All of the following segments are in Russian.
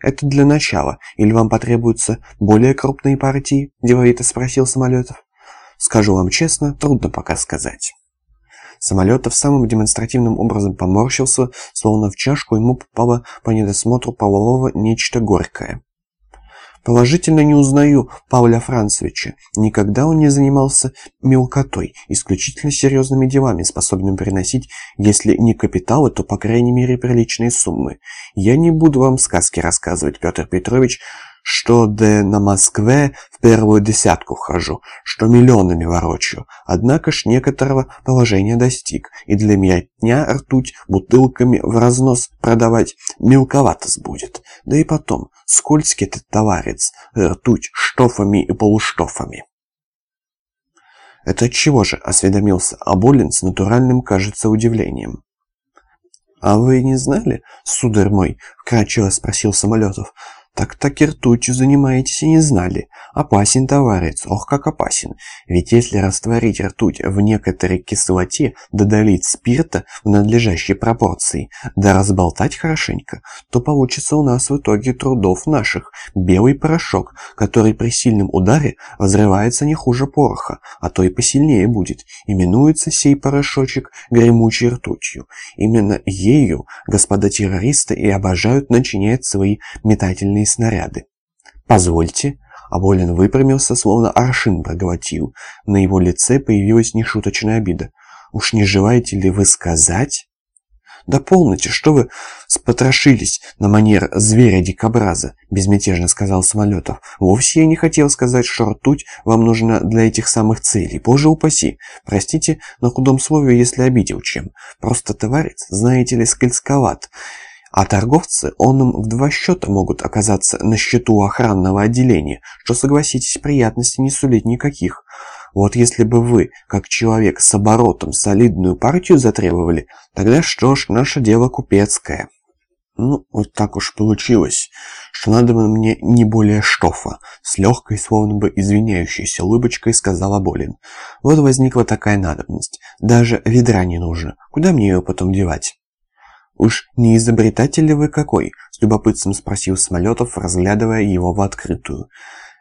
«Это для начала. Или вам потребуются более крупные партии?» – деловито спросил Самолетов. «Скажу вам честно, трудно пока сказать». Самолетов самым демонстративным образом поморщился, словно в чашку ему попало по недосмотру полового нечто горькое. Положительно не узнаю Павля Францевича. Никогда он не занимался мелкотой, исключительно серьезными делами, способными приносить, если не капиталы, то, по крайней мере, приличные суммы. Я не буду вам сказки рассказывать, Петр Петрович, что да на Москве в первую десятку хожу, что миллионами ворочу. Однако ж некоторого положения достиг, и для меня дня ртуть бутылками в разнос продавать мелковато сбудет. Да и потом, скользкий этот товарец, ртуть штофами и полуштофами. «Это чего же?» – осведомился Аболин с натуральным, кажется, удивлением. «А вы не знали, сударь мой?» – вкратчиво спросил Самолетов. Так-так и занимаетесь и не знали. Опасен товарец, ох как опасен. Ведь если растворить ртуть в некоторой кислоте, да долить спирта в надлежащей пропорции, да разболтать хорошенько, то получится у нас в итоге трудов наших белый порошок, который при сильном ударе взрывается не хуже пороха, а то и посильнее будет. Именуется сей порошочек гремучей ртутью. Именно ею господа террористы и обожают начинять свои метательные снаряды. «Позвольте». Аболин выпрямился, словно аршин проглотил. На его лице появилась нешуточная обида. «Уж не желаете ли вы сказать?» «Да полноте, что вы спотрошились на манер зверя-дикобраза», безмятежно сказал Самолетов. «Вовсе я не хотел сказать, что ртуть вам нужна для этих самых целей. Боже упаси! Простите на худом слове, если обидел чем. Просто товарец, знаете ли, скользковат. А торговцы он им в два счета могут оказаться на счету охранного отделения, что, согласитесь, приятностей не сулит никаких. Вот если бы вы, как человек с оборотом, солидную партию затребовали, тогда что ж, наше дело купецкое. Ну, вот так уж получилось, что надо бы мне не более штофа, с легкой, словно бы извиняющейся улыбочкой сказала Болин. Вот возникла такая надобность, даже ведра не нужно, куда мне ее потом девать? «Уж не изобретатель ли вы какой?» — с любопытством спросил Смолетов, разглядывая его в открытую.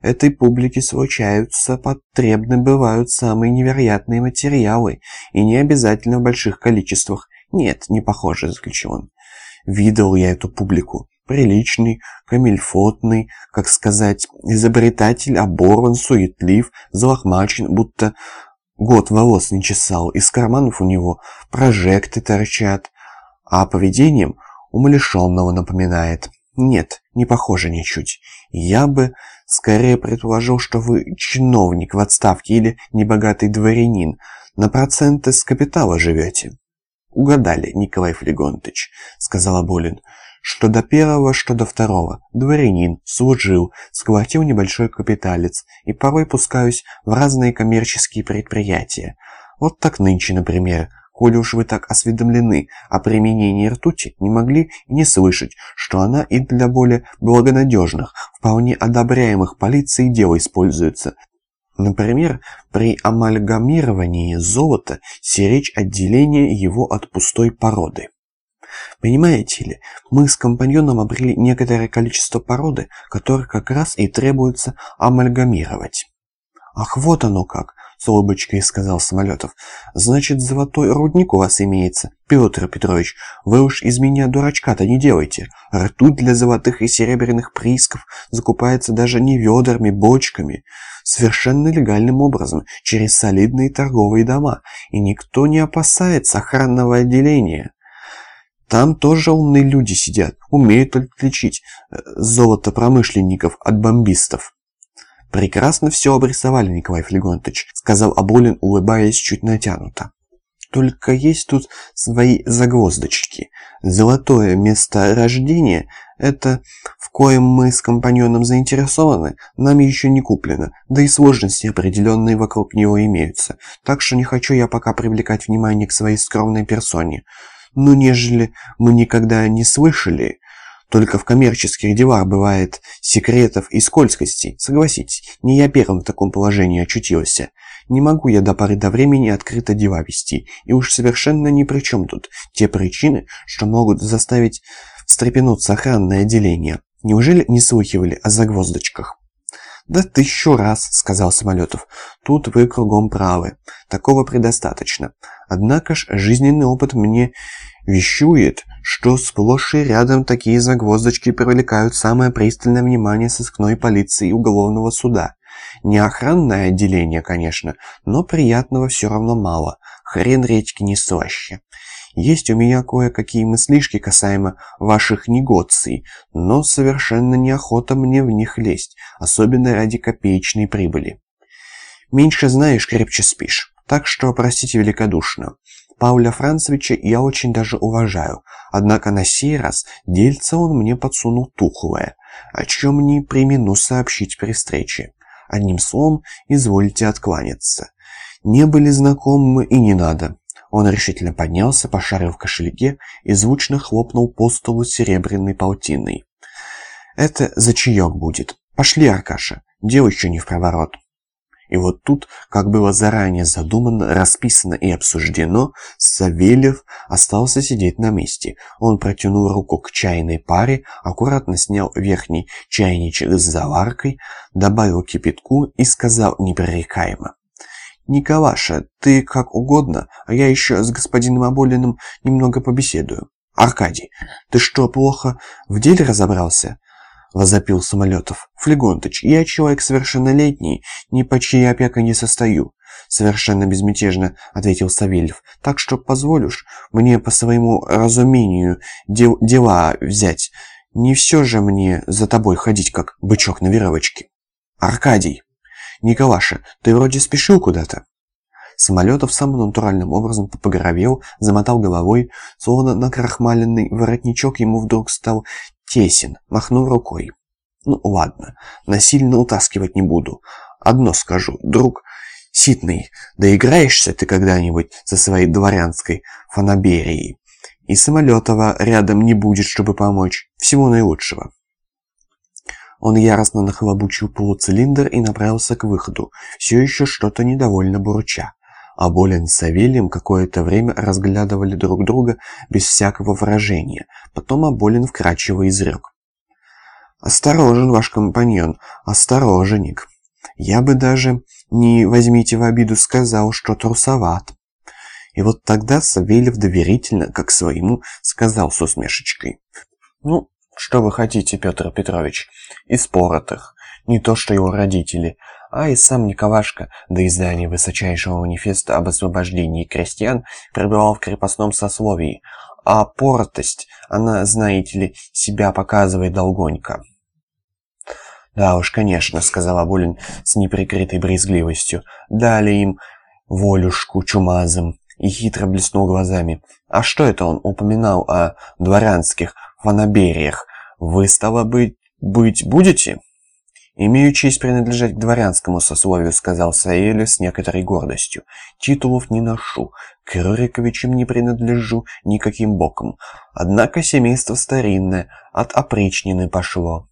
«Этой публике случаются, потребны бывают самые невероятные материалы, и не обязательно в больших количествах. Нет, не похоже», — заключил он. «Видел я эту публику. Приличный, камельфотный, как сказать, изобретатель, оборван, суетлив, залохмачен, будто год волос не чесал, из карманов у него прожекты торчат, а поведением умалишенного напоминает. Нет, не похоже ничуть. Я бы скорее предположил, что вы чиновник в отставке или небогатый дворянин, на проценты с капитала живете. «Угадали, Николай Флегонтович», — сказала Болин, «что до первого, что до второго. Дворянин, служил, сколотил небольшой капиталец и порой пускаюсь в разные коммерческие предприятия. Вот так нынче, например, Коли уж вы так осведомлены о применении ртути, не могли не слышать, что она и для более благонадежных, вполне одобряемых полицией дел используется. Например, при амальгамировании золота сиречь отделение его от пустой породы. Понимаете ли, мы с компаньоном обрели некоторое количество породы, которое как раз и требуется амальгамировать. Ах, вот оно как! С улыбочкой сказал Самолетов. «Значит, золотой рудник у вас имеется, Петр Петрович. Вы уж из меня дурачка-то не делайте. Ртуть для золотых и серебряных приисков закупается даже не ведрами, бочками. Совершенно легальным образом, через солидные торговые дома. И никто не опасается охранного отделения». Там тоже умные люди сидят, умеют отличить э, золото промышленников от бомбистов. «Прекрасно все обрисовали, Николай Флегонтович», — сказал Аболин, улыбаясь чуть натянуто. «Только есть тут свои загвоздочки. Золотое место рождения — это в коем мы с компаньоном заинтересованы, нам еще не куплено, да и сложности определенные вокруг него имеются, так что не хочу я пока привлекать внимание к своей скромной персоне. Но нежели мы никогда не слышали, только в коммерческих делах бывает секретов и скользкостей. Согласитесь, не я первым в таком положении очутился. Не могу я до поры до времени открыто дела вести, и уж совершенно ни при чем тут те причины, что могут заставить встрепенуться охранное отделение. Неужели не слыхивали о загвоздочках? «Да тысячу раз», — сказал Самолетов. «Тут вы кругом правы. Такого предостаточно. Однако ж жизненный опыт мне вещует, что сплошь и рядом такие загвоздочки привлекают самое пристальное внимание сыскной полиции и уголовного суда. Не охранное отделение, конечно, но приятного все равно мало. Хрен редьки не слаще. Есть у меня кое-какие мыслишки касаемо ваших негоций, но совершенно неохота мне в них лезть, особенно ради копеечной прибыли. Меньше знаешь, крепче спишь. Так что простите великодушно. Пауля Францевича я очень даже уважаю, однако на сей раз дельца он мне подсунул тухлое, о чем не примену сообщить при встрече. Одним словом, извольте откланяться. Не были знакомы и не надо. Он решительно поднялся, пошарил в кошельке и звучно хлопнул по столу серебряной полтиной. «Это за чаек будет. Пошли, Аркаша, дел еще не в проворот». И вот тут, как было заранее задумано, расписано и обсуждено, Савельев остался сидеть на месте. Он протянул руку к чайной паре, аккуратно снял верхний чайничек с заваркой, добавил кипятку и сказал непререкаемо. «Николаша, ты как угодно, а я еще с господином Аболиным немного побеседую». «Аркадий, ты что, плохо в деле разобрался?» — возопил Самолетов. «Флегонтыч, я человек совершеннолетний, ни по чьей опекой не состою», — совершенно безмятежно ответил Савельев. «Так что позволишь мне по своему разумению дел дела взять. Не все же мне за тобой ходить, как бычок на веревочке». «Аркадий!» «Николаша, ты вроде спешил куда-то?» Самолетов самым натуральным образом попогровел, замотал головой, словно накрахмаленный воротничок ему вдруг стал тесен, махнув рукой. «Ну ладно, насильно утаскивать не буду. Одно скажу, друг Ситный, доиграешься ты когда-нибудь со своей дворянской фанаберией, и Самолетова рядом не будет, чтобы помочь. Всего наилучшего». Он яростно нахлобучил полуцилиндр и направился к выходу, все еще что-то недовольно бурча. А Болин с Савельем какое-то время разглядывали друг друга без всякого выражения. Потом Аболин вкрадчиво изрек. «Осторожен, ваш компаньон, остороженек. Я бы даже, не возьмите в обиду, сказал, что трусоват». И вот тогда Савельев доверительно, как своему, сказал с усмешечкой. «Ну, что вы хотите, Петр Петрович? Испоротых. Не то, что его родители, а и сам Николашка до издания высочайшего манифеста об освобождении крестьян пребывал в крепостном сословии, а поротость, она, знаете ли, себя показывает долгонько. «Да уж, конечно», — сказал Абулин с неприкрытой брезгливостью. «Дали им волюшку чумазым» и хитро блеснул глазами. «А что это он упоминал о дворянских фанабериях. Вы, стало быть, быть будете?» «Имею честь принадлежать к дворянскому сословию», — сказал Саэлю с некоторой гордостью. «Титулов не ношу, к Рюриковичам не принадлежу никаким боком. Однако семейство старинное, от опричнины пошло».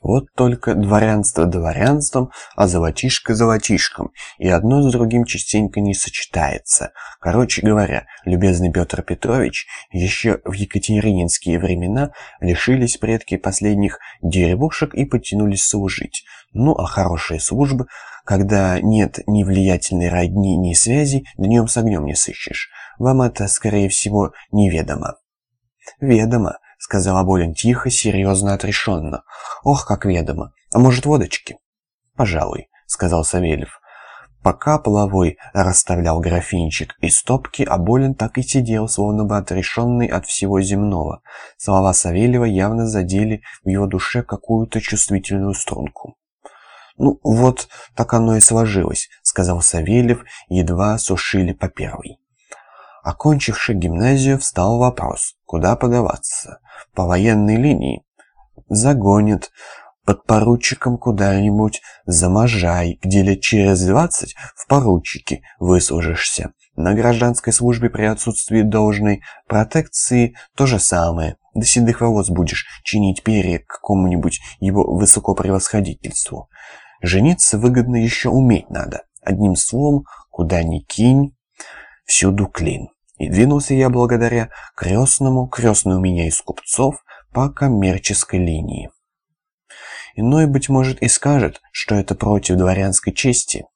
Вот только дворянство дворянством, а золотишко золотишком, и одно с другим частенько не сочетается. Короче говоря, любезный Петр Петрович, еще в екатерининские времена лишились предки последних деревушек и потянулись служить. Ну а хорошие службы, когда нет ни влиятельной родни, ни связи, днем с огнем не сыщешь. Вам это, скорее всего, неведомо. Ведомо сказал Аболин тихо, серьезно, отрешенно. «Ох, как ведомо! А может, водочки?» «Пожалуй», — сказал Савельев. Пока половой расставлял графинчик и стопки, Аболин так и сидел, словно бы отрешенный от всего земного. Слова Савельева явно задели в его душе какую-то чувствительную струнку. «Ну, вот так оно и сложилось», — сказал Савельев, едва сушили по первой. Окончивший гимназию, встал вопрос, куда подаваться. По военной линии. Загонят под поручиком куда-нибудь за Можай, где лет через двадцать в поручике выслужишься. На гражданской службе при отсутствии должной протекции то же самое. До седых волос будешь чинить перья какому-нибудь его высокопревосходительству. Жениться выгодно еще уметь надо. Одним словом, куда ни кинь, всюду клин. И двинулся я благодаря крестному, крестный у меня из купцов, по коммерческой линии. Иной, быть может, и скажет, что это против дворянской чести.